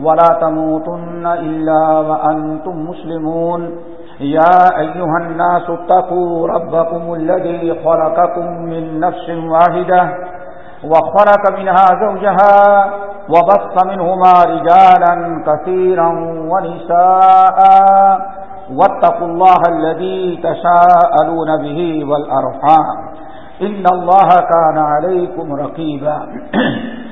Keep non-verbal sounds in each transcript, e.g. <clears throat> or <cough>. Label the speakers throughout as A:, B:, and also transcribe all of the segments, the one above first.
A: ولا تموتن إلا وأنتم مسلمون. يا أيها الناس اتقوا ربكم الذي خلقكم من نفس واحدة وخلق منها زوجها وبص منهما رجالا كثيرا ونساء واتقوا الله الذي تساءلون به والأرحام. إن الله كان عليكم رقيبا. <clears throat>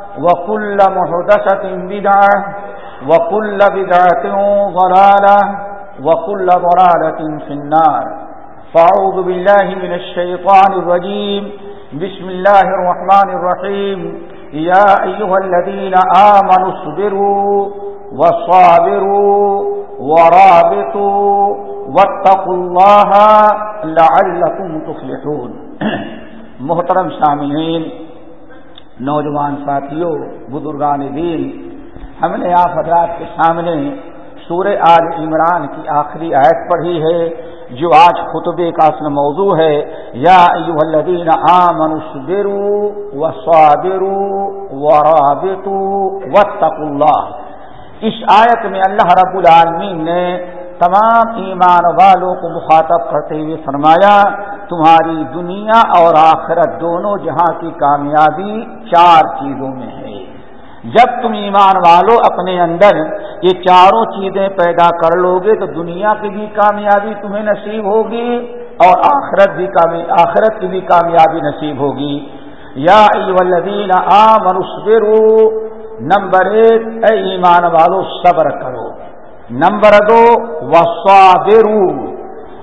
A: وكل مهدسة بدعة وكل بدعة ضلالة وكل ضلالة في النار فأعوذ بالله من الشيطان الرجيم بسم الله الرحمن الرحيم يا أيها الذين آمنوا اصبروا وصابروا ورابطوا واتقوا الله لعلكم تفلحون <coughs> محترم سامعین نوجوان ساتھیوں، بزرگان دین، ہم نے آپ حضرات کے سامنے سورہ آل عمران کی آخری آیت پڑھی ہے، جو آج خطبے کا اصل موضوع ہے۔ یا الذین آمنوا صبروا وصابروا ورابطوا واتقوا اللہ۔ اس آیت میں اللہ رب العالمین نے تمام ایمان والوں کو مخاطب کرتے ہوئے فرمایا تمہاری دنیا اور آخرت دونوں جہاں کی کامیابی چار چیزوں میں ہے۔ جب تم ایمان والو اپنے اندر یہ چاروں چیزیں پیدا کر لو گے تو دنیا کی بھی کامیابی تمہیں نصیب ہوگی اور آخرت بھی آخرت کی بھی کامیابی نصیب ہوگی۔ یا الذین آمنوا نمبر ایک، اے ایمان والو، صبر کرو۔ نمبر دو وسوادرو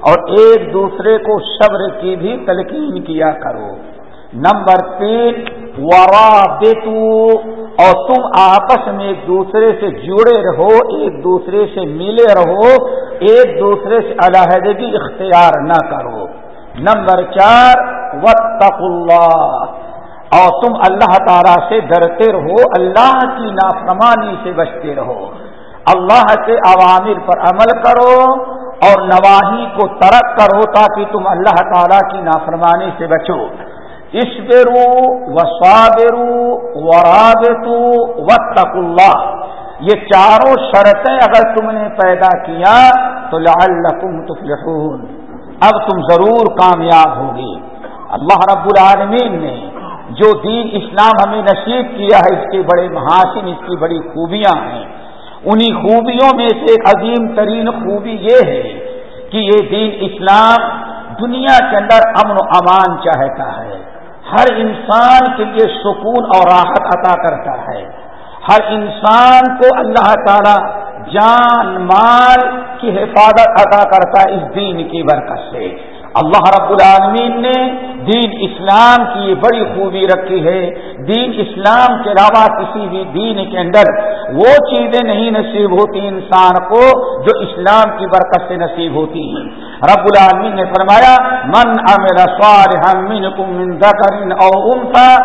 A: اور ایک دوسرے کو صبر کی بھی تلقین کیا کرو۔ نمبر تین ورابطو اور تم آپس میں ایک دوسرے سے جڑے رہو، ایک دوسرے سے ملے رہو، ایک دوسرے سے علیحدگی اختیار نہ کرو۔ نمبر چار وطف اللہ اور تم اللہ تعالی سے ڈرتے رہو، اللہ کی نافرمانی سے بچتے رہو۔ اللہ کے عوامر پر عمل کرو اور نواحی کو ترک کرو تاکہ تم اللہ تعالی کی نافرمانی سے بچو۔ اسبرو وسابرو ورابطو وطق اللہ۔ یہ چاروں شرطیں اگر تم نے پیدا کیا تو لعلکم تفلحون۔ اب تم ضرور کامیاب ہوگی اللہ رب العالمین نے جو دین اسلام ہمیں نصیب کیا ہے، اس کے بڑے محاسن، اس کی بڑی خوبیاں ہیں۔ انہی خوبیوں میں سے ایک عظیم ترین خوبی یہ ہے کہ یہ دین اسلام دنیا کے اندر امن و امان چاہتا ہے۔ ہر انسان کے لیے سکون اور راحت عطا کرتا ہے۔ ہر انسان کو اللہ تعالی جان، مال کی حفاظت عطا کرتا ہے اس دین کی برکت سے۔ اللہ رب العالمین نے دین اسلام کی یہ بڑی خوبی رکھی ہے۔ دین اسلام کے علاوہ کسی بھی دین کے اندر وہ چیزیں نہیں نصیب ہوتی انسان کو جو اسلام کی برکت سے نصیب ہوتی ہیں۔ رب العالمین نے فرمایا، من امر صالحا منکم من ذکر او انثى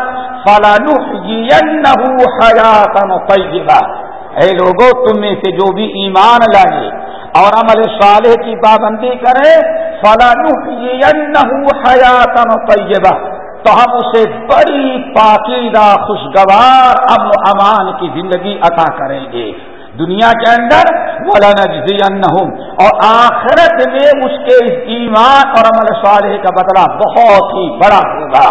A: فلنحيينه حیاتا طیبہ۔ اے لوگوں تم میں سے جو بھی ایمان لائے اور عمل صالح کی پابندی کرے حیات طیبہ، تو ہم اسے بڑی پاکیدہ خوشگوار امن و امان کی زندگی عطا کریں گے۔ دنیا کے اندر ولا اور آخرت میں اس کے ایمان اور عمل صالح کا بدلہ بہت ہی بڑا ہوگا۔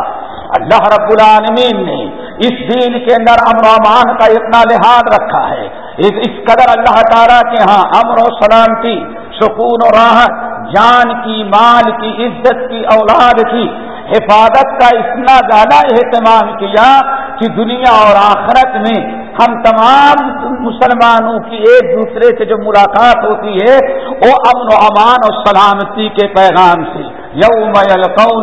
A: اللہ رب العالمین نے اس دین کے اندر امن و امان کا اتنا لحاظ رکھا ہے۔ اس قدر اللہ تعالیٰ کے ہاں امن و سلامتی، سکون و راحت، جان کی، مال کی، عزت کی، اولاد کی، حفاظت کا اتنا زیادہ اہتمام کیا کہ دنیا اور آخرت میں ہم تمام مسلمانوں کی ایک دوسرے سے جو ملاقات ہوتی ہے، وہ امن و امان اور سلامتی کے پیغام سے۔ یوم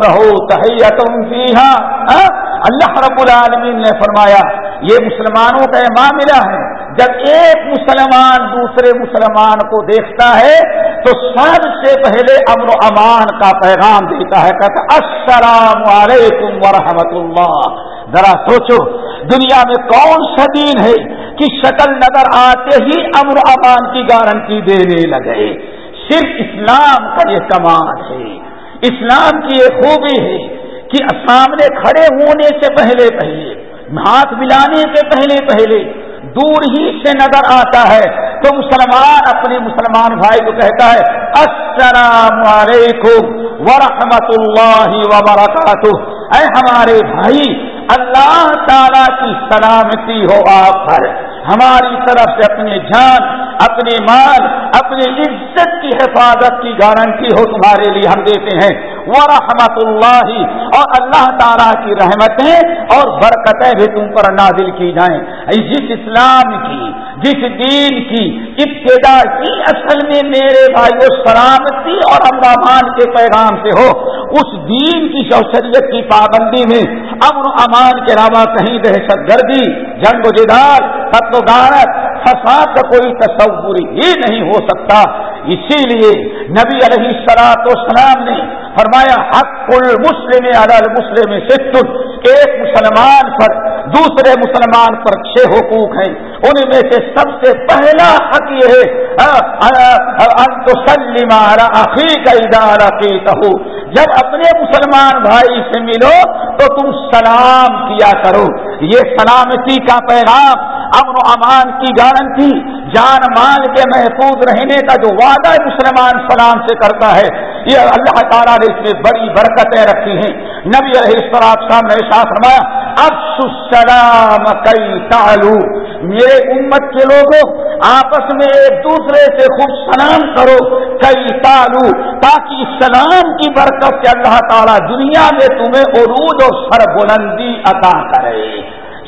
A: ہو تحیتم فیہا۔ ہاں؟ اللہ رب العالمین نے فرمایا، یہ مسلمانوں کا معاملہ ہے، جب ایک مسلمان دوسرے مسلمان کو دیکھتا ہے، تو سب سے پہلے امن و امان کا پیغام دیتا ہے، کہتا السلام علیکم ورحمۃ اللہ۔ ذرا سوچو، دنیا میں کون سا دین ہے کہ شکل نظر آتے ہی امر امان کی گارنٹی دینے لگے؟ صرف اسلام کا یہ کمال ہے۔ اسلام کی یہ خوبی ہے کہ سامنے کھڑے ہونے سے پہلے پہلے، ہاتھ ملانے سے پہلے پہلے دور ہی سے نظر آتا ہے تو مسلمان اپنے مسلمان بھائی کو کہتا ہے، السلام علیکم ورحمۃ اللہ وبرکاتہ۔ اے ہمارے بھائی، اللہ تعالی کی سلامتی ہو آپ پر۔ ہماری طرف سے اپنے جان اپنے مال، اپنی عزت کی حفاظت کی گارنٹی ہو تمہارے لیے ہم دیتے ہیں۔ وہ رحمت اللہ اور اللہ تعالیٰ کی رحمتیں اور برکتیں بھی تم پر نازل کی جائیں۔ جس اسلام کی، جس دین کی ابتدا کی اصل میں میرے بھائی سلامتی اور امرامان کے پیغام سے ہو، اس دین کی شوشریت کی پابندی میں امن و امان کے علاوہ کہیں دہشت گردی، جنگ و جدال فتو گارت فساد کا کوئی تصور ہی نہیں ہو سکتا۔ اسی لیے نبی علیہ سلاط وسلام نے فرمایا، حق المسلم المسلم ست، ایک مسلمان پر دوسرے مسلمان پر چھ حقوق ہیں۔ ان میں سے سب سے پہلا حق یہ ہے ادارہ کی جب اپنے مسلمان بھائی سے ملو تو تم سلام کیا کرو۔ یہ سلامتی کا پیغام، امن و امان کی گارنٹی، جان مان کے محفوظ رہنے کا جو وعدہ مسلمان سلام سے کرتا ہے یہ اللہ تعالیٰ نے اس میں بڑی برکتیں رکھی ہیں۔ نبی علیہ السلام صاحب نے ساتھ فرمایا اب سلام کئی تعلو میرے امت کے لوگوں، آپس میں ایک دوسرے سے خوب سلام کرو، کئی تعلو، تاکہ سلام کی برکت سے اللہ تعالیٰ دنیا میں تمہیں عروج اور سر بلندی عطا کرے۔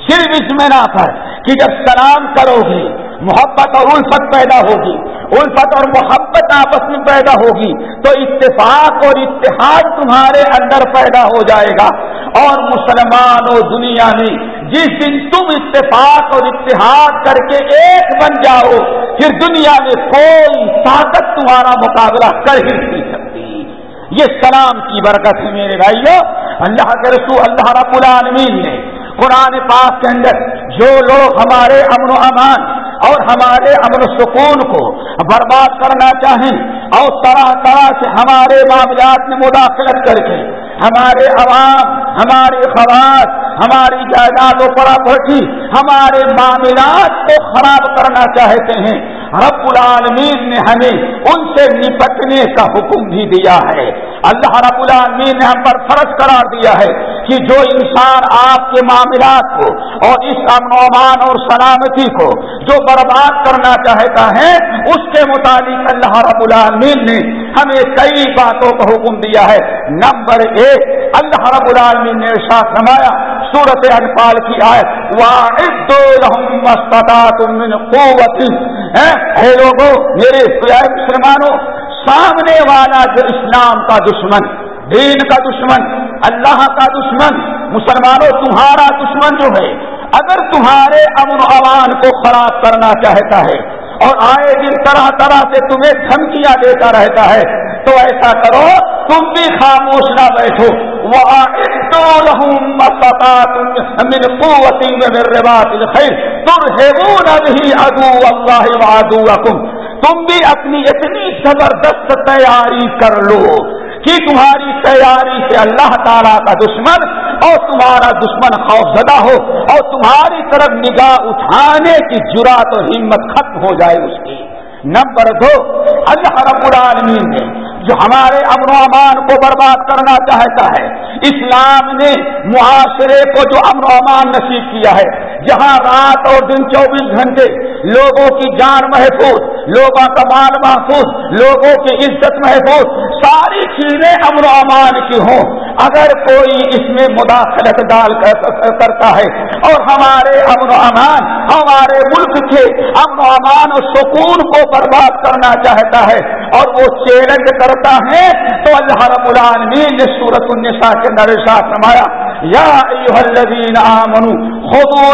A: صرف اس میں نہ پر کہ جب سلام کرو گے محبت اور الفت پیدا ہوگی۔ الفت اور محبت آپس میں پیدا ہوگی۔ تو اتفاق اور اتحاد تمہارے اندر پیدا ہو جائے گا۔ اور مسلمان و دنیا میں جس دن تم اتفاق اور اتحاد کر کے ایک بن جاؤ، پھر دنیا میں کوئی طاقت تمہارا مقابلہ کر ہی نہیں سکتی۔ یہ سلام کی برکت ہے میرے بھائیوں اللہ کے رسول، اللہ رب العالمین نے قرآن پاک کے اندر جو لوگ ہمارے امن و امان اور ہمارے امن و سکون کو برباد کرنا چاہیں اور طرح طرح سے ہمارے معاملات میں مداخلت کر کے ہمارے عوام ہمارے خواص ہماری جائیداد و پراپرٹی ہمارے معاملات کو خراب کرنا چاہتے ہیں۔ رب العالمین نے ہمیں ان سے نپٹنے کا حکم بھی دیا ہے۔ اللہ رب العالمین نے ہم پر فرض قرار دیا ہے۔ کہ جو انسان آپ کے معاملات کو اور اس امن امان اور سلامتی کو جو برباد کرنا چاہتا ہے، اس کے مطابق اللہ رب العالمین نے ہمیں کئی باتوں کا حکم دیا ہے۔ نمبر ایک، اللہ رب العالمین نے ساتھ نمایا سورت انفال کی آئے ہاں، لوگوں میرے مسلمانوں، سامنے والا جو اسلام کا دشمن، دین کا دشمن اللہ کا دشمن، مسلمانوں، تمہارا دشمن جو ہے، اگر تمہارے امن و امان کو خراب کرنا چاہتا ہے اور آئے دن طرح طرح سے تمہیں دھمکیاں دیتا رہتا ہے، تو ایسا کرو، تم بھی خاموش نہ بیٹھو۔ وہ تم بھی اپنی اتنی زبردست تیاری کر لو۔ کہ تمہاری تیاری سے اللہ تعالیٰ کا دشمن اور تمہارا دشمن خوف زدہ ہو اور تمہاری طرف نگاہ اٹھانے کی جرات و ہمت ختم ہو جائے اس کی۔ نمبر دو، اللہ رب العالمین نے جو ہمارے امن و امان کو برباد کرنا چاہتا ہے، اسلام نے معاشرے کو جو امن و امان نصیب کیا ہے، جہاں رات اور دن چوبیس گھنٹے لوگوں کی جان محفوظ، لوگوں کا مال محفوظ، لوگوں کی عزت محفوظ، ساری چیزیں امن و امان کی ہوں۔ اگر کوئی اس میں مداخلت ڈال کرتا ہے اور ہمارے امن و امان، ہمارے ملک کے امن و امان و سکون کو برباد کرنا چاہتا ہے اور وہ چیلنج کرتا ہے، تو اللہ رب العالمین نے سورت النساء کے اندر ساتھ نمایا یا ایوہ الذین آمنوا خودو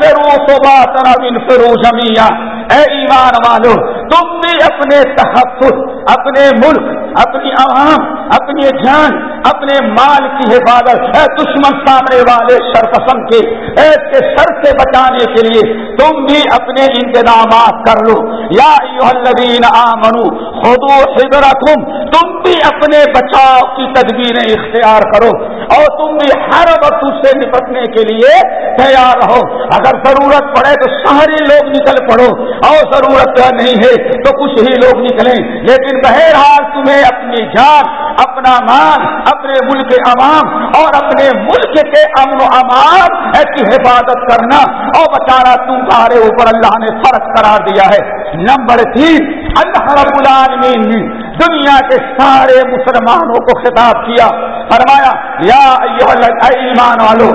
A: فرو فانفروا صباتنا بنفروا جمیا اے ایمان والو، تم بھی اپنے تحفظ، اپنے ملک، اپنی عوام اپنی جان، اپنے مال کی حفاظت، اے دشمن سامنے والے شرپسند کے ایس کے سر سے بچانے کے لیے تم بھی اپنے انتظامات کر لو۔ یا الذین آمنو خودو حضرکم تم بھی اپنے بچاؤ کی تدبیریں اختیار کرو۔ اور تم بھی ہر وقت اس سے نپٹنے کے لیے تیار رہو۔ اگر ضرورت پڑے تو سارے لوگ نکل پڑو۔ اور ضرورت نہیں ہے تو کچھ ہی لوگ نکلیں۔ لیکن بہرحال تمہیں اپنی جان اپنا مان اپنے ملک عوام اور اپنے ملک کے امن و امان کی حفاظت کرنا۔ اور بچانا تمہارے اوپر اللہ نے فرق قرار دیا ہے۔ نمبر تین، اللہ رب العالمین نے دنیا کے سارے مسلمانوں کو خطاب کیا۔ فرمایا، یا ایمان والو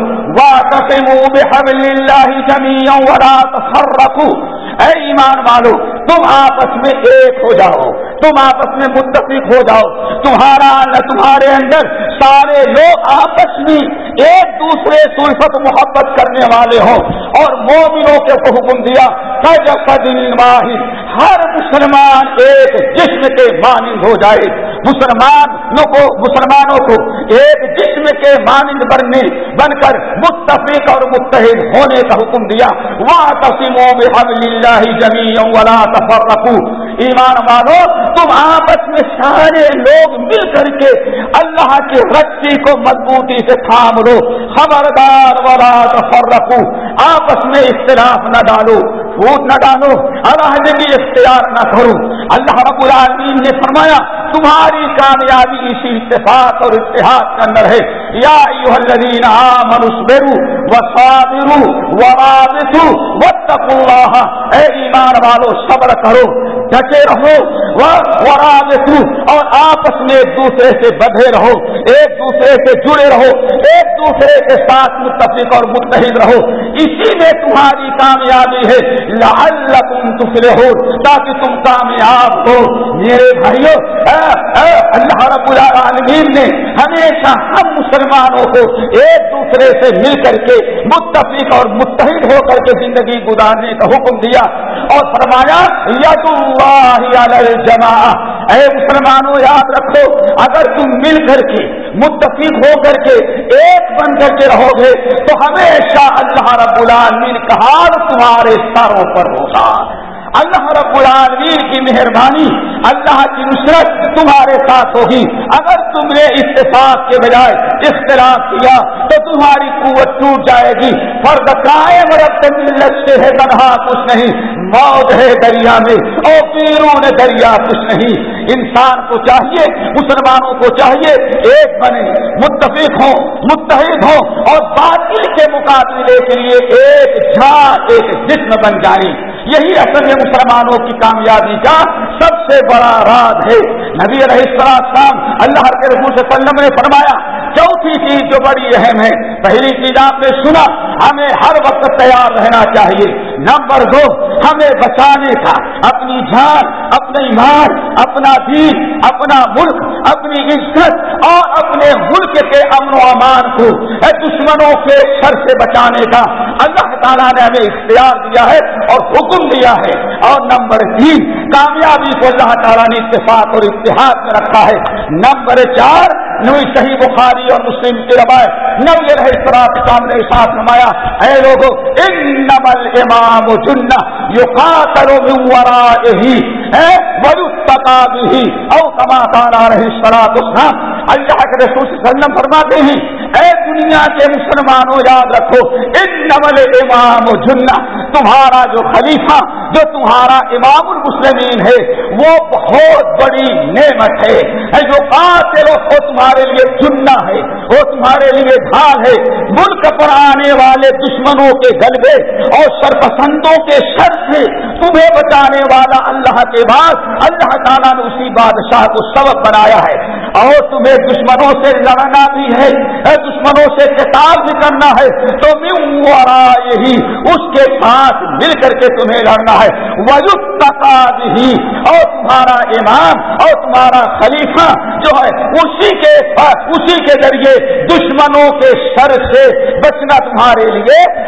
A: بحبل اللہ جميعا ولا تفرقوا۔ اے ایمان والو، تم آپس میں ایک ہو جاؤ۔ تم آپس میں متفق ہو جاؤ۔ تمہارا تمہارے اندر سارے لوگ آپس میں ایک دوسرے سلفت محبت کرنے والے ہوں۔ اور مومنوں کے حکم دیا واحد ہر مسلمان ایک جسم کے مانند ہو جائے۔ مسلمانوں کو مسلمانوں کو ایک جسم کے مانند بننے بن کر متفق اور متحد ہونے کا حکم دیا۔ وہ تسیم ولا تفرقوا۔ ایمان والو، تم آپس میں سارے لوگ مل کر کے اللہ کی رسی کو مضبوطی سے تھام لو۔ خبردار، ولا تفرقوا۔ آپس میں اختلاف نہ ڈالو۔ پھوٹ نہ ڈالو علیحدگی اختیار نہ کرو۔ اللہ رب العالمین نے فرمایا، تمہاری کامیابی اسی اتفاق اور اتحاد کے اندر ہے۔ یا الذین آمنوا اصبروا وصابروا ورابطوا واتقوا اللہ۔ اے ایمان والو، صبر کرو۔ ڈٹے رہو اور آپس میں ایک دوسرے سے بدھے رہو، ایک دوسرے سے جڑے رہو، ایک دوسرے کے ساتھ متفق اور متحد رہو۔ اسی میں تمہاری کامیابی ہے۔ لعلکم تفلحون، تاکہ تم کامیاب ہو۔ میرے بھائیوں اللہ رب العالمین نے ہمیشہ ہم مسلمانوں کو ایک دوسرے سے مل کر کے متفق اور متحد ہو کر کے زندگی گزارنے کا حکم دیا اور فرمایا ید اللہ جمع اے مسلمانوں، یاد رکھو، اگر تم مل کر کے، متفق ہو کر کے، ایک بن کر کے رہو گے، تو ہمیشہ اللہ رب العالمین کا حال تمہارے سروں پر ہوگا۔ اللہ رب العالمین کی مہربانی، اللہ کی نصرت تمہارے ساتھ ہوگی۔ اگر تم نے اتفاق کے بجائے اختلاف کیا، تو تمہاری قوت ٹوٹ جائے گی۔ فرد قائم رب ملت سے ہے، تنہا کچھ نہیں۔ موت ہے دریا میں، اور پیروں نے دریا کچھ نہیں۔ انسان کو چاہیے، مسلمانوں کو چاہیے ایک بنے، متفق ہوں، متحد ہوں، اور باطل کے مقابلے کے لیے ایک جھاڑ ایک جسم بن جائیں۔ یہی اصل میں مسلمانوں کی کامیابی کا سب سے بڑا راز ہے۔ نبی علیہ السلام اللہ کے رسول سے وسلم نے فرمایا چوتھی چیز جو بڑی اہم ہے، پہلی چیز آپ نے سنا، ہمیں ہر وقت تیار رہنا چاہیے۔ نمبر دو، ہمیں بچانے کا، اپنی جان اپنے ایمان اپنا دین، اپنا ملک، اپنی عزت اور اپنے ملک کے امن و امان کو دشمنوں کے سر سے بچانے کا۔ اللہ تعالیٰ نے ہمیں اختیار دیا ہے اور حکم دیا ہے۔ اور نمبر تین، کامیابی کو اللہ تعالیٰ نے اتفاق اور اتحاد میں رکھا ہے۔ نمبر چار نوئی صحیح بخاری اور مسلم کی روایت نبی رہے سراب سامنے ساتھ نمایا اے لوگوں ان نمل امام جن یو قاتل من ورائه ہے ویتقا او کما تارا رہی سراب اللہ کے رسول صلی اللہ علیہ وسلم فرماتے ہیں اے دنیا کے مسلمانوں، یاد رکھو ان نمل امام جنہ، تمہارا جو خلیفہ، جو تمہارا امام المسلمین ہے، وہ بہت بڑی نعمت ہے۔ جو قاتل ہو تمہارے لیے چننا ہے، وہ تمہارے لیے ڈھال ہے۔ ملک پر آنے والے دشمنوں کے گلبے اور سرپسندوں کے شر سے تمہیں بچانے والا اللہ کے بعد اللہ تعالیٰ نے اسی بادشاہ کو سبق بنایا ہے۔ اور تمہیں دشمنوں سے لڑنا بھی ہے دشمنوں سے کتاب بھی کرنا ہے، تو یہی، اس کے ساتھ مل کر کے تمہیں لڑنا ہے۔ ہی اور تمہارا امام اور تمہارا خلیفہ جو ہے، اسی کے اسی کے ذریعے دشمنوں کے سر سے بچنا تمہارے لیے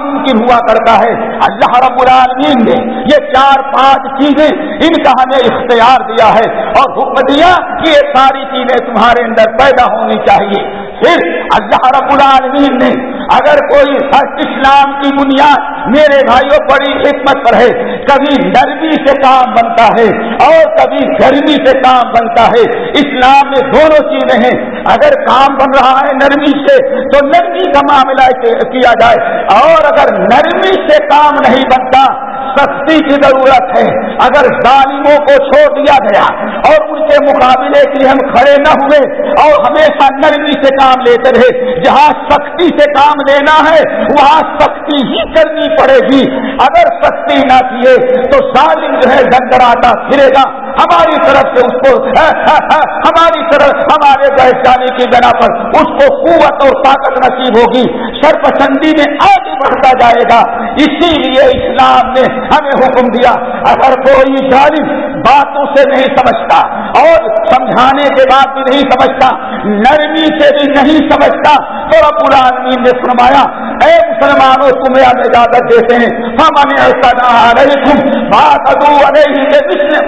A: ممکن ہوا کرتا ہے۔ اللہ رب العالمین نے یہ چار پانچ چیزیں ان کا ہمیں اختیار دیا ہے اور حکم دیا کہ یہ ساری چیزیں تمہارے اندر پیدا ہونی چاہیے۔ پھر اللہ رب العالمین نے اگر کوئی اسلام کی بنیاد میرے بھائیوں بڑی حکمت پر ہے، کبھی نرمی سے کام بنتا ہے اور کبھی گرمی سے کام بنتا ہے۔ اسلام میں دونوں چیزیں ہیں۔ اگر کام بن رہا ہے نرمی سے، تو نرمی کا معاملہ کیا جائے۔ اور اگر نرمی سے کام نہیں بنتا، سختی کی ضرورت ہے۔ اگر ظالموں کو چھوڑ دیا گیا اور ان کے مقابلے کے لیے ہم کھڑے نہ ہوئے اور ہمیشہ نرمی سے کام لیتے رہے، جہاں سختی سے کام لینا ہے، وہاں سختی ہی کرنی پڑے گی۔ اگر سختی نہ کیے تو ظالم جو ہے گندراتا پھرے گا۔ ہماری طرف سے اس کو ہاں، ہاں، ہاں، ہماری طرف، ہمارے بیٹھ جانے کی بنا پر اس کو قوت اور طاقت نصیب ہوگی۔ سرپسندی میں آگے بڑھتا جائے گا۔ اسی لیے اسلام نے ہمیں حکم دیا، اگر کوئی ظالم باتوں سے نہیں سمجھتا اور سمجھانے کے بعد بھی نہیں سمجھتا، نرمی سے بھی نہیں سمجھتا۔ تو رب العالمین نے فرمایا، اے مسلمانوں، تمہیں ہم اجازت دیتے ہیں۔ ہم انہیں ایسا نہ آ رہے تم بات ادو ارے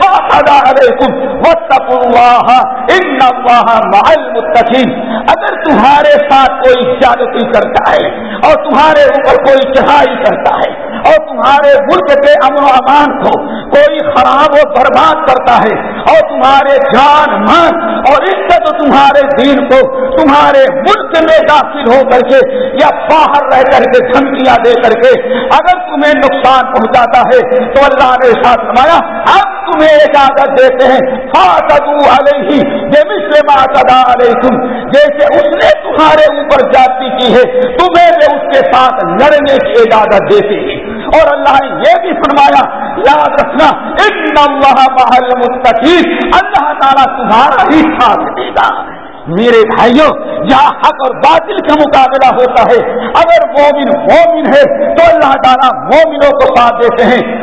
A: بات ادا ارے تم محل متقین اگر تمہارے ساتھ کوئی زیادتی کرتا ہے اور تمہارے اوپر کوئی چڑھائی کرتا ہے اور تمہارے ملک کے امن و امان کو کوئی خراب و برباد کرتا ہے اور تمہارے جان، مان اور عزت تمہارے دین کو تمہارے ملک میں داخل ہو کر کے یا باہر رہ کر کے دھمکیاں دے کر کے اگر تمہیں نقصان پہنچاتا ہے تو اللہ نے ساتھ نمایا اب تمہیں اجازت دیتے ہیں فاتدو علیہ یہ مسلم علیکم، جیسے اس نے تمہارے اوپر جاتی کی ہے، تمہیں بھی اس کے ساتھ لڑنے کی اجازت دیتے ہیں۔ اور اللہ نے یہ بھی فرمایا، یاد رکھنا، ان اللہ محل مستقی اللہ تعالیٰ تمہارا ہی ساتھ دے گا میرے بھائیوں، جہاں حق اور باطل کا مقابلہ ہوتا ہے، اگر مومن مومن ہے، تو اللہ تعالیٰ مومنوں کو ساتھ دیتے ہیں۔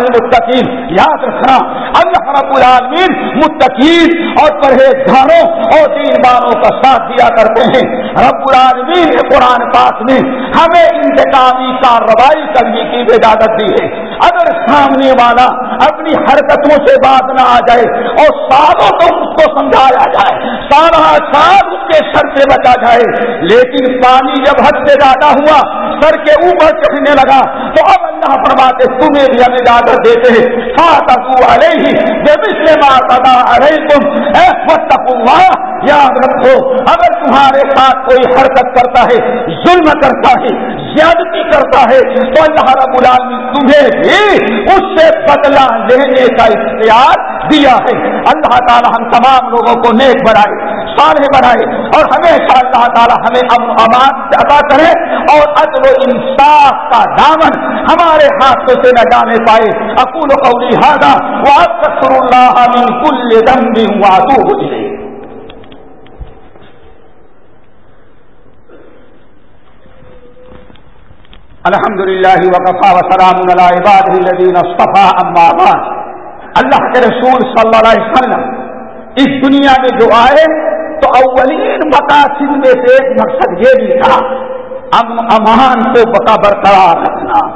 A: متقین یاد رکھنا، اللہ رب العالمین متقین اور پرہیزگاروں اور دین داروں کا ساتھ دیا کرتے ہیں۔ رب العالمین نے قرآن پاک میں ہمیں انتقامی کارروائی کرنے کی اجازت دی ہے۔ اگر سامنے والا اپنی حرکتوں سے بات نہ آ جائے اور سالوں تو اس کو سمجھایا جائے۔ سارا سال اس کے سر سے بچا جائے۔ لیکن پانی جب حد سے زیادہ ہوا، سر کے اوپر چڑھنے لگا، تو اب اللہ فرماتے، تمہیں بھی ہم اجازت دیتے ہیں۔ جب اس نے ارے تم یاد رکھو، اگر تمہارے ساتھ کوئی حرکت کرتا ہے، ظلم کرتا ہے زیادتی کرتا ہے تو اللہ رب العالمین تمہیں بھی اس سے بدلا لینے کا اختیار دیا ہے۔ اللہ تعالی ہم تمام لوگوں کو نیک بنائے، صالح بنائے اور ہمیشہ اللہ تعالی ہمیں امن امان عطا کرے اور عدل و انصاف کا دامن ہمارے ہاتھوں سے نہ جانے پائے۔ اکول قولی ہادا وہ اللہ من کل ذنب واتوب الیہ الحمد للہ وقفا وسلام الدین اما بعد۔ اللہ کے رسول صلی اللہ علیہ وسلم، اس دنیا میں جو آئے، تو اولین مقاصد میں سے ایک مقصد یہ بھی تھا امن امان کو بقا برقرار رکھنا۔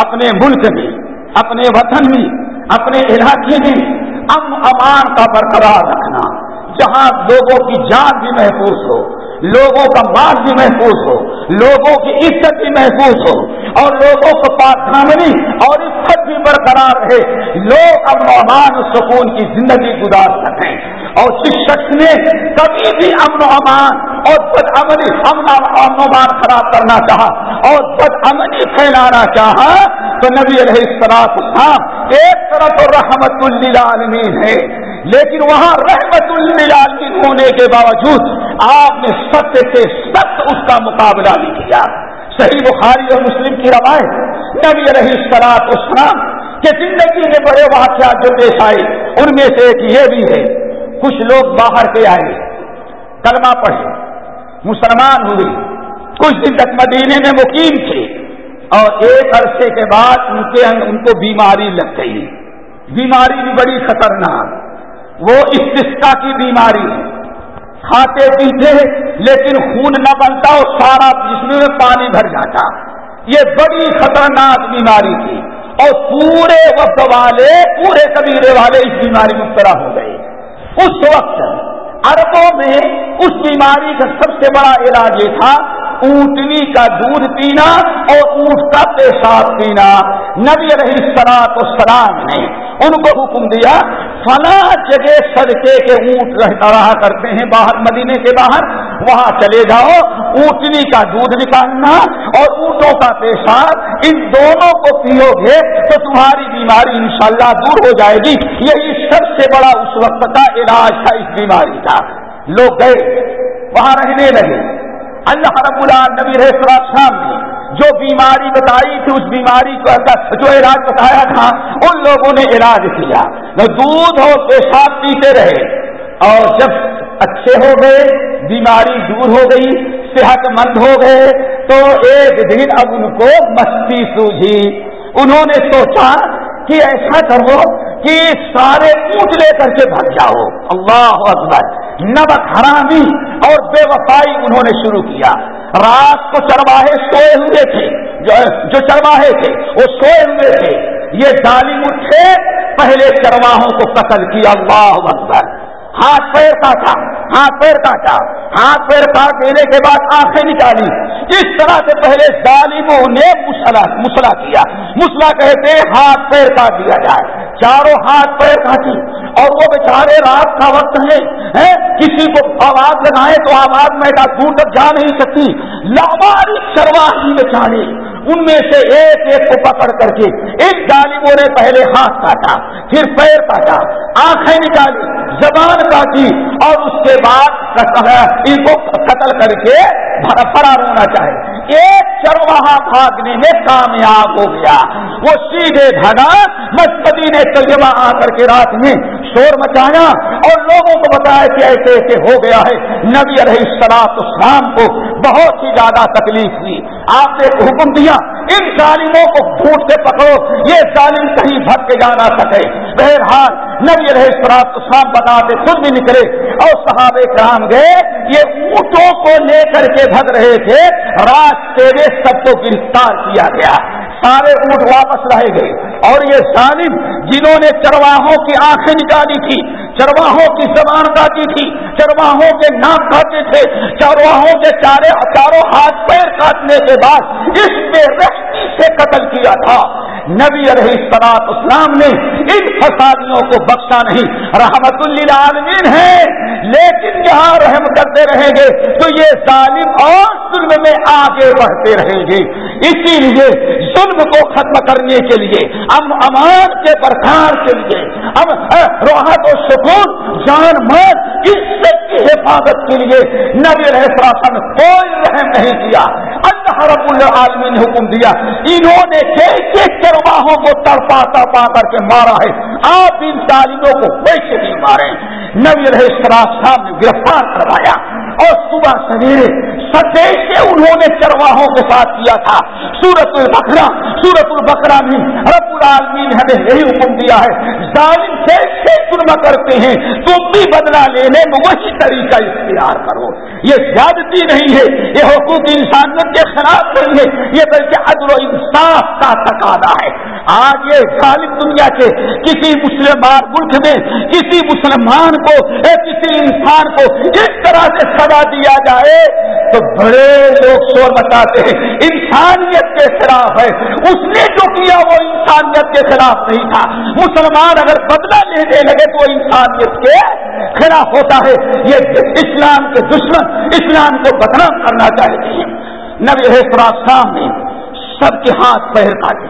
A: اپنے ملک میں، اپنے وطن میں، اپنے علاقے میں امن امان کا برقرار رکھنا۔ جہاں لوگوں کی جان بھی محفوظ ہو لوگوں کا مال بھی محفوظ ہو، لوگوں کی عزت بھی محفوظ ہو، اور لوگوں کو پاکامنی اور عزت بھی برقرار رہے۔ لوگ امن و امان سکون کی زندگی گزار سکیں۔ اور جس شخص نے کبھی بھی امن و امان اور بد امنی امن امن و امان خراب کرنا چاہا اور بد امنی پھیلانا چاہا۔ تو نبی علیہ السلام ایک طرف رحمت للعالمین ہے، لیکن وہاں رحمت للعالمین ہونے کے باوجود آپ نے سخت سے سخت اس کا مقابلہ بھی کیا۔ صحیح بخاری اور مسلم کی روایت، نبی رہی سلاد اسلام کہ زندگی میں بڑے واقعات جو پیش آئے، ان میں سے ایک یہ بھی ہے، کچھ لوگ باہر کے آئے، کلمہ پڑھے، مسلمان ہوئے۔ کچھ دن تک مدینے میں مقیم تھے۔ اور ایک عرصے کے بعد ان کے ان کو بیماری لگ گئی۔ بیماری بھی بڑی خطرناک۔ وہ استسکا کی بیماری ہے۔ کھاتے پیتے لیکن خون نہ بنتا اور سارا جسم میں پانی بھر جاتا۔ یہ بڑی خطرناک بیماری تھی۔ اور پورے وقت والے، پورے قبیلے والے اس بیماری میں مبتلا ہو گئے۔ اس وقت اربوں میں اس بیماری کا سب سے بڑا علاج یہ تھا اونٹنی کا دودھ پینا اور اونٹ کا پیشاب پینا۔ نبی رہی سرات و سلام نے ان کو حکم دیا، فلاں جگہ سڑکے کے اونٹ رہا کرتے ہیں باہر مدینے کے باہر، وہاں چلے جاؤ، اونٹنی کا دودھ نکالنا اور اونٹوں کا پیشاب ان دونوں کو پیو گے تو تمہاری بیماری انشاءاللہ دور ہو جائے گی۔ یہی سب سے بڑا اس وقت کا علاج تھا اس بیماری کا۔ لوگ گئے، وہاں رہنے لگے۔ اللہ رب اللہ نبی شام نے جو بیماری بتائی تھی، اس بیماری کو جو علاج بتایا تھا، ان لوگوں نے علاج کیا۔ وہ دودھ اور پیشاب پیتے رہے۔ اور جب اچھے ہو گئے، بیماری دور ہو گئی، صحت مند ہو گئے، تو ایک دن اب ان کو مستی سوجھی۔ انہوں نے سوچا کہ ایسا کرو کہ سارے اونٹ لے کر کے بھگ جاؤ۔ اللہ اکبر۔ نبک حرامی اور بے وفائی انہوں نے شروع کیا۔ رات کو چرواہے سوئے ہوئے تھے۔ جو چرواہے تھے، وہ سوئے ہوئے تھے۔ یہ ظالم اٹھے پہلے چرواہوں کو قتل کیا۔ اللہ اکبر۔ ہاتھ پیر کاٹا ہاتھ پیر کاٹا ہاتھ پیر کاٹ دینے کے بعد آنکھیں نکالی۔ اس طرح سے پہلے ظالموں نے مسلا کیا۔ مسلا کہتے ہاتھ پیر کاٹ دیا جائے۔ چاروں ہاتھ پیر کاٹی اور وہ بیچارے رات کا وقت ہے کسی کو آواز لگائے تو آواز میں دور تک جا نہیں سکتی۔ لاماری چرواہی بیچارے ان میں سے ایک ایک کو پکڑ کر کے ایک ڈالیموں نے پہلے ہاتھ کاٹا، پھر پیر کاٹا، آنکھیں نکالی، زبان کاٹی اور اس کے بعد ان کو قتل کر کے فرار ہونا چاہے۔ ایک چرواہا بھاگنے میں کامیاب ہو گیا۔ وہ سیدھے بھاگا مدینے نے آ کر کے رات میں شور مچایا اور لوگوں کو بتایا کہ ایسے ایسے ہو گیا ہے۔ نبی علیہ السلام اسلام کو بہت ہی زیادہ تکلیف ہوئی۔ آپ نے حکم دیا، ان ظالموں کو پھوٹ سے پکڑو، یہ ظالم کہیں بھگ کے جا نہ سکے۔ بہرحال نبی علیہ السلام اسلام بتاتے خود بھی نکلے اور صحابہ کرام گئے۔ یہ اونٹوں کو لے کر کے بھگ رہے تھے۔ راستے میں سب کو گرفتار کیا گیا۔ سارے اونٹ واپس رہ گئے۔ اور یہ ظالم جنہوں نے چرواہوں کی آنکھیں نکالی تھی، چرواہوں کی زبان کاٹی تھی، چرواہوں کے ناک کاٹے تھے، چرواہوں کے چارے، چاروں ہاتھ پیر کاٹنے کے بعد اس میں رشتی سے قتل کیا تھا۔ نبی علیہ السلاط اسلام نے ان فسادیوں کو بخشا نہیں۔ رحمت للعالمین ہے، لیکن جہاں رحم کرتے رہیں گے، تو یہ ظالم اور ظلم میں آگے بڑھتے رہیں گے۔ اسی لیے ظلم کو ختم کرنے کے لیے ام امان کے برقرار کے لیے اب روحت و سکون، جان مان عزت کی حفاظت کے لیے نبی علیہ السلام کوئی رحم نہیں کیا۔ اللہ رب العالمین نے حکم دیا، انہوں نے کیسے چرواہوں کو تڑپا تڑپا کر کے مارا ہے۔ آپ ان تعلیموں کو ویسے نہیں مارے۔ نبی رہے شراب صاحب نے گرفتار کروایا۔ اور صبح سویرے سے انہوں نے چرواہوں کے ساتھ کیا تھا۔ سورت البکرا سورت البکرا میں رب العالمین ہمیں یہی حکم دیا ہے، ظالم کیسے ظلم کرتے ہیں، تم بھی بدلا لینے میں وہی طریقہ اختیار کرو۔ یہ زیادتی نہیں ہے، یہ حقوق انسانیت کے خلاف نہیں ہے، یہ بلکہ عدل و انصاف کا تقاضا ہے۔ آج یہ ظالم دنیا کے کسی مسلمان ملک میں، کسی مسلمان کو یا کسی انسان کو اس طرح سے سزا دیا جائے تو بڑے لوگ شور بتاتے ہیں۔ انسانیت کے خلاف ہے۔ اس نے جو کیا وہ انسانیت کے خلاف نہیں تھا۔ مسلمان اگر بدلہ لینے لگے تو وہ انسانیت کے خلاف ہوتا ہے۔ یہ اسلام کے دشمن، اسلام کو بدنام کرنا چاہتے ہیں۔ نبی شام نے سب کے ہاتھ پیر کاٹے،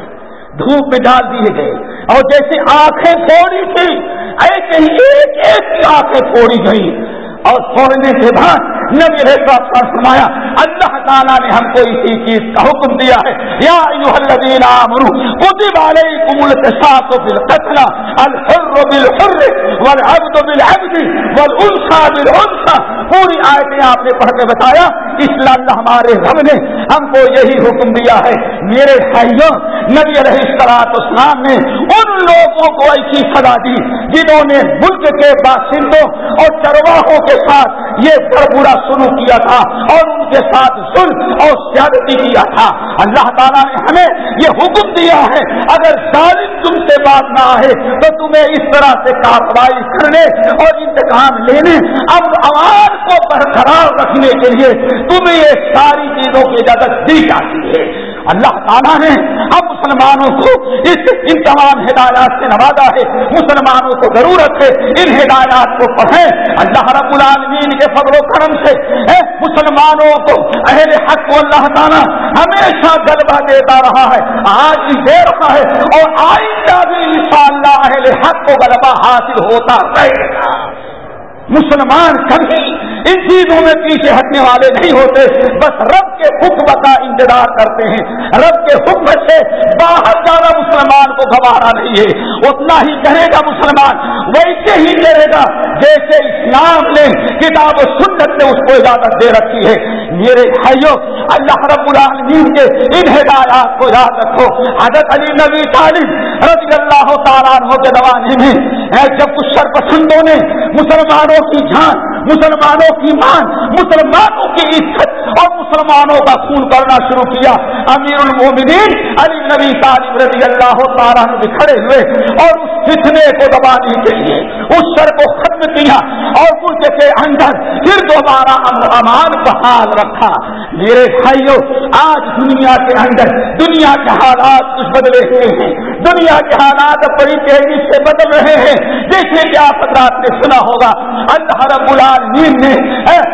A: دھوپ میں ڈال دیے گئے۔ اور جیسے آنکھیں تھوڑی تھی ایسے ہی ایک ایک کی آنکھیں پھوڑی گئی اور چھوڑنے کے بعد نبی فرمایا، اللہ تعالیٰ نے ہم کو اسی چیز کا حکم دیا ہے۔ یا الذین آمنوا، کتب علیکم القصاص بالقتل الحر بالحر والعبد بالعبد والانثى بالانثى۔ پوری آیتیں آپ نے پڑھ کے بتایا، اس اللہ ہمارے رب نے ہم کو یہی حکم دیا ہے۔ میرے بھائیوں، نبی علیہ السلاط اسلام نے ان لوگوں کو ایسی سزا دی جنہوں نے ملک کے باشندوں اور چرواہوں کے ساتھ یہ برا شروع کیا تھا اور ان کے ساتھ ظلم اور سیادتی کیا تھا۔ اللہ تعالیٰ نے ہمیں یہ حکم دیا ہے، اگر ظالم تم سے بات نہ آئے تو تمہیں اس طرح سے کاروائی کرنے اور انتقام لینے اب عوام کو برقرار رکھنے کے لیے تمہیں یہ ساری چیزوں کی اجازت دی جاتی ہے۔ اللہ تعالیٰ نے ہم مسلمانوں کو اس ان تمام ہدایات سے نوازا ہے۔ مسلمانوں کو ضرورت ہے ان ہدایات کو پڑھیں۔ اللہ رب العالمین کے فضل و کرم سے مسلمانوں کو، اہل حق کو اللہ تعالیٰ ہمیشہ غلبہ دیتا رہا ہے۔ آج بھی دے رہا ہے اور آئندہ بھی انشاءاللہ اہل حق کو غلبہ حاصل ہوتا رہے گا۔ مسلمان کبھی ان چیزوں میں پیچھے ہٹنے والے نہیں ہوتے، بس رب کے حکم کا انتظار کرتے ہیں۔ رب کے حکم سے باہر جانا مسلمان کو گوارا نہیں ہے۔ اتنا ہی کرے گا مسلمان، ویسے ہی کرے گا، جیسے اسلام نے کتاب و سنت نے اس کو اجازت دے رکھی ہے۔ میرے بھائیوں اللہ رب العالمین کے ان ہدایات کو یاد رکھو۔ حضرت علی نبی طالب رضی اللہ تعالیٰ کے زمانے میں جب کچھ سرپسندوں نے مسلمانوں کی جان مسلمانوں کی مان، مسلمانوں کی عزت اور مسلمانوں کا خون کرنا شروع کیا۔ امیر المومنین علی نبی طالب رضی اللہ تعالیٰ نے کھڑے ہوئے اور اس فتنے کو دبانے کے لیے، اس شر کو ختم کیا اور ملک کے اندر پھر دوبارہ امان بحال رکھا۔ میرے بھائیوں آج دنیا کے اندر دنیا کے حالات کچھ بدلے ہوئے ہیں۔ دنیا کے حالات بڑی تیزی سے بدل رہے ہیں۔ دیکھیے کیا حضرات نے سنا ہوگا، اللہ رب العالمین نے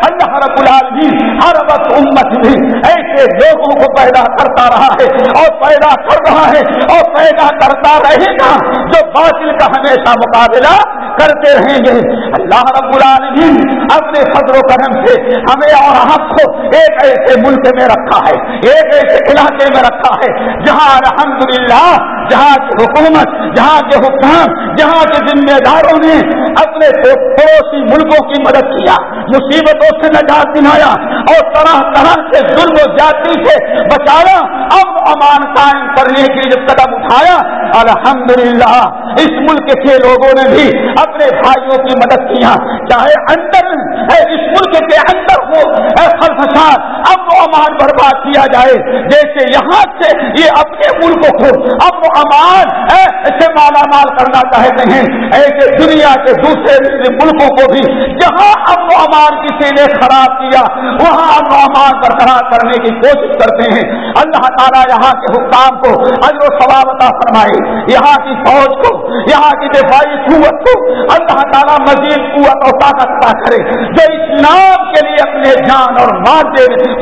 A: اللہ رب العالمین، ہر وقت امت میں ایسے لوگوں کو پیدا کرتا رہا ہے اور پیدا کر رہا ہے اور پیدا کرتا رہے گا جو باطل کا ہمیشہ مقابلہ کرتے رہیں گے۔ اللہ رب العالمین اپنے فضل و کرم سے ہمیں اور آپ کو ایک ایسے ملک میں رکھا ہے، ایک ایسے علاقے میں رکھا ہے جہاں الحمدللہ جہاں کی حکومت، جہاں کے حکام، جہاں کے ذمہ داروں نے اپنے پڑوسی ملکوں کی مدد کیا۔ مصیبتوں سے نجات دلایا اور طرح طرح سے ظلم و جاتی سے بچایا۔ اب امان قائم کرنے کے لیے قدم اٹھایا الحمدللہ، اس ملک کے لوگوں نے بھی اپنے بھائیوں کی مدد کیا چاہے اندر اس ملک کے اندر ہو خلفشار اب وہ امان برباد کیا جائے۔ جیسے یہاں سے یہ اپنے ملکوں کو اب وہ امان سے مالا مال کرنا چاہتے ہیں۔ ایسے دنیا کے دوسرے ملکوں کو بھی جہاں امن و امان کسی نے خراب کیا، وہاں امن و امان برقرار کرنے کی کوشش کرتے ہیں۔ اللہ تعالیٰ یہاں کے حکام کو اجر و ثوابتا فرمائے۔ یہاں کی فوج کو، یہاں کی دفاعی قوت کو اللہ تعالیٰ مزید قوت اور طاقت پا کرے، جو اسلام کے لیے اپنے جان اور مال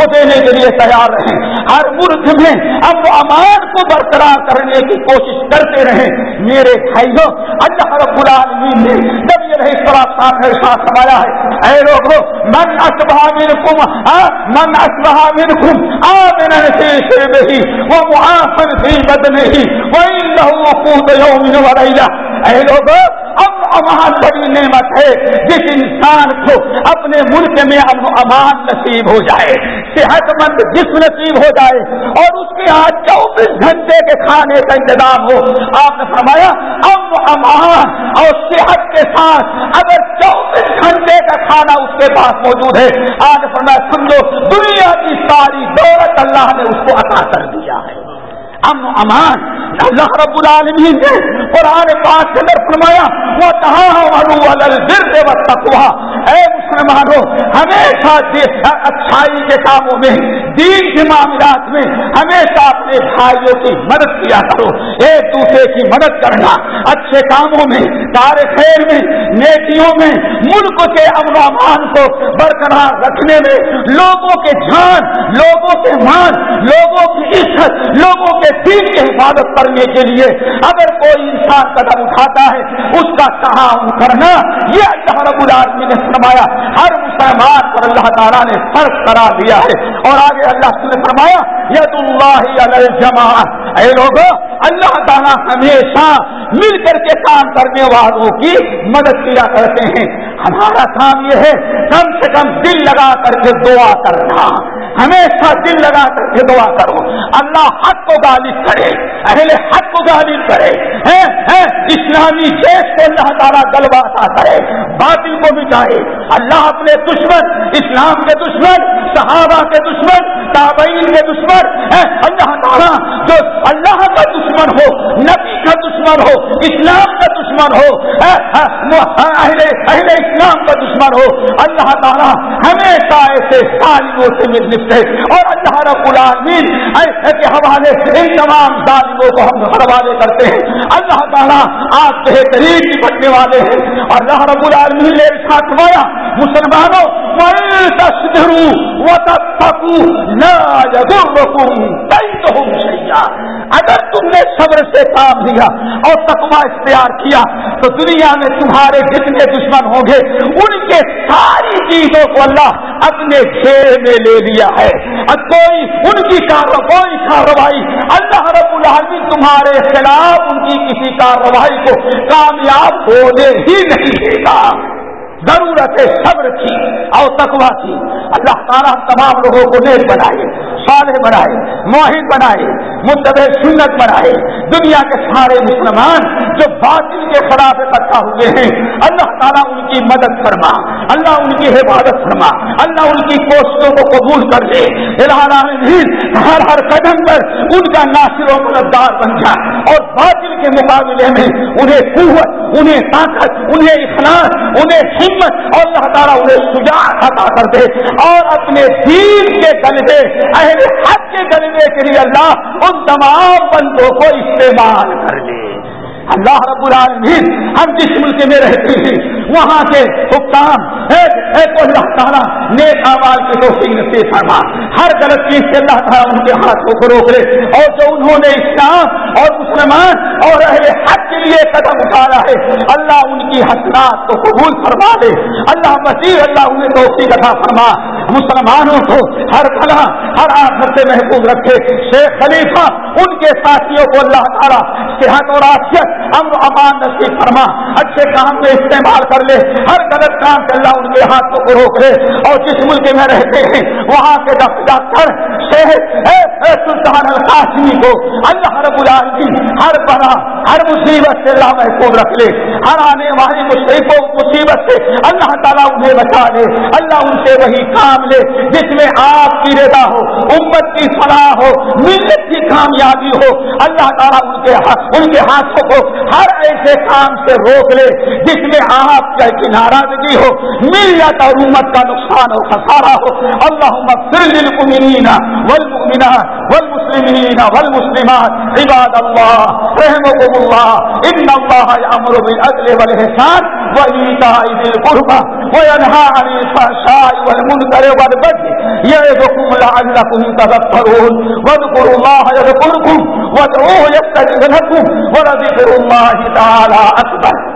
A: کو دینے کے لیے تیار رہیں۔ ہر ملک میں امن و امان کو برقرار کرنے کی کوشش کرتے رہیں۔ میرے بھائیوں، اللہ رب العالمین نے جب یہ رہی میرے ساتھ سمایا ہے، اے لوگ من اصبہ من کم من اصبہ من کم آمن فی شربہی و معافن فی بدنہی و انہو اے لوگ اب امان بڑی نعمت ہے جس انسان کو اپنے ملک میں امن امان نصیب ہو جائے، صحت مند جسم نصیب ہو جائے، اور اس کے یہاں چوبیس گھنٹے کے کھانے کا انتظام ہو۔ آپ نے فرمایا امن امان اور صحت کے ساتھ اگر چوبیس گھنٹے کا کھانا اس کے پاس موجود ہے، آج فرمایا سمجھو دنیا کی ساری دولت اللہ نے اس کو عطا کر دیا ہے۔ امن و امان۔ اللہ رب العالمین نے قرآن پاک کے اندر فرمایا، وہ کہاں تکوا اے مسلمانوں، ہمیشہ اچھائی کے کاموں میں، دین کے معاملات میں ہمیشہ اپنے بھائیوں کی مدد کیا کرو۔ ایک دوسرے کی مدد کرنا، اچھے کاموں میں تارے خیر میں، نیکیوں میں، ملک کے امن و امان کو برقرار رکھنے میں، لوگوں کے جان، لوگوں کے مان، لوگوں کی عزت، لوگوں کے دین کی حفاظت کرنے کے لیے اگر کوئی انسان قدم اٹھاتا ہے، اس کا تعاون کرنا یہ اللہ رب العالمین نے فرمایا، ہر مسلمان پر اللہ تعالیٰ نے فرق کرا دیا ہے۔ اور آگے اللہ نے فرمایا ید اللہ علیہ جمع اے لوگوں اللہ تعالیٰ ہمیشہ مل کر کے کام کرنے والوں کی مدد کیا کرتے ہیں۔ ہمارا کام یہ ہے کم سے کم دل لگا کر کے دعا کرنا ہاں، ہمیشہ دل لگا کر کے دعا کرو۔ اللہ حق کو غالب کرے، اہل حق کو غالب کرے۔ اسلامی دیش کو اللہ تعالیٰ گلبا کرے، باطل کو مٹائے۔ اللہ اپنے دشمن، اسلام کے دشمن، صحابہ کے دشمن، تابعین کے دشمن اللہ تعالیٰ جو اللہ کا دشمن ہو، نبی کا دشمن ہو، اسلام کا دشمن ہو اہل اہل اسلام کا دشمن ہو، اللہ تعالیٰ ہمیشہ ایسے ظالموں سے مل ملتے اور اللہ رب العالمین ایسے کے حوالے ان تمام ظالموں کو ہم حوالے کرتے ہیں۔ اللہ تعالیٰ آپ بہترین نپٹنے والے ہیں۔ اور اللہ رب العالمین نے ساتھ مایا مسلمانوں اگر تم نے صبر سے کام لیا اور تقوا اختیار کیا، تو دنیا میں تمہارے جتنے دشمن ہوں گے، ان کے ساری چیزوں کو اللہ اپنے گھیر میں لے لیا ہے۔ اور کوئی ان کی کوئی کاروائی اللہ رب العالمین تمہارے خلاف ان کی کسی کاروائی کو کامیاب ہونے ہی نہیں دے گا۔ ضرورت صبر کی اور تقوا کی۔ اللہ تعالیٰ تمام لوگوں کو نیک بنائے، صالح بنائے معاہد بنائے۔ مدد سنت پر آئے۔ دنیا کے سارے مسلمان جو باطل کے خلاف اکٹھا ہوئے ہیں، اللہ تعالیٰ ان کی مدد فرما، اللہ ان کی حفاظت فرما، اللہ ان کی کوششوں کو قبول کر دے ہر ہر قدم پر ان کا ناصر و مددگار بن جائے اور باطل کے مقابلے میں انہیں قوت، انہیں طاقت، انہیں اخلاص، انہیں ہمت اور اللہ تعالیٰ انہیں سجاعت عطا کر دے۔ اور اپنے دین کے گلبے اہل حق کے گلبے کے لیے اللہ ان تمام بندوں کو استعمال کر لے۔ اللہ رب العالمین ہم جس ملک میں رہتے ہیں۔ وہاں کے حکام اللہ تعالیٰ نیک آواز کی توفیق نصیب فرما۔ ہر غلط چیز سے اللہ تعالیٰ ان کے ہاتھوں کو روک لے اور جو انہوں نے اسلام اور مسلمان اور اہل حق کے لیے قدم اٹھایا ہے، اللہ ان کی حسنات کو قبول فرما دے۔ اللہ مسیح اللہ انہیں توفیق عطا فرما۔ مسلمانوں کو ہر بلا ہر آخر سے محفوظ رکھے۔ شیخ خلیفہ، ان کے ساتھیوں کو اللہ تعالیٰ صحت اور آفیت امن امان نصیب فرما۔ اچھے کام میں استعمال کر لے۔ ہر غلط کام سے اللہ ان کے ہاتھوں کو روک لے۔ اور جس ملک میں رہتے ہیں، وہاں کے ڈاکٹر سلطان القاسمی کو اللہ رب العالمین ہر بڑا ہر مصیبت سے اللہ محفوظ رکھ لے۔ ہر آنے والی مصیبت سے اللہ تعالیٰ انہیں بچا لے۔ اللہ ان سے وہی کام لے جس میں آپ کی رضا ہو، امت کی فلاح ہو، ملت کی کامیابی ہو۔ اللہ تعالیٰ ان کے ہاں- ان کے ہاتھوں کو ہر ایسے کام سے روک لے جس میں آپ کی ناراضگی ہو ملت اور امت کا نقصان ہو خسارا ہو۔ اللہ للمؤمنین والمؤمنات والمسلمین والمسلمات، عباد اللہ رحمكم اللہ، ان اللہ یامر بالعدل والحسان وإيتاء ذي القربى وينهى عن الفحشاء والمنكر والبغي يعظكم لعلكم تذكرون واذكروا الله يذكركم وادعوه يستجب لكم ولذكر الله تعالى أكبر